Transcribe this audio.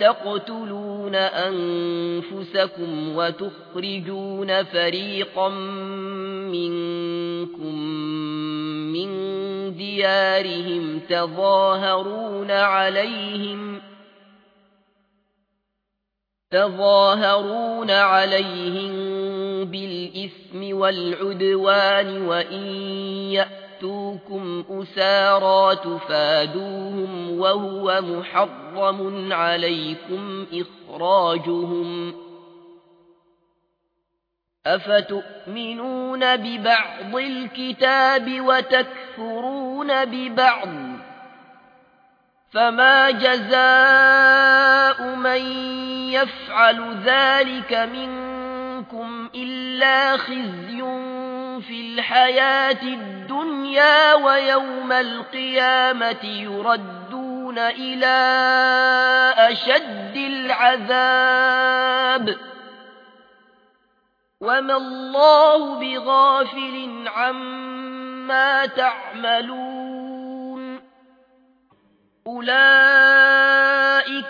تَقْتُلُونَ أَنفُسَكُمْ وَتُخْرِجُونَ فَرِيقًا مِنكُم مِّن دِيَارِهِمْ تَظَاهَرُونَ عَلَيْهِمْ تَظَاهَرُونَ عَلَيْهِمْ بِالْإِثْمِ وَالْعُدْوَانِ وَإِن يَأْتُوكُمْ يأتوكم أسارى تفادوهم وهو محرم عليكم إخراجهم أفتؤمنون ببعض الكتاب وتكفرون ببعض فما جزاء من يفعل ذلك منكم إلا خزي في الحياة الدنيا ويوم القيامة يردون إلى أشد العذاب. وما الله بغافل عما تعملون.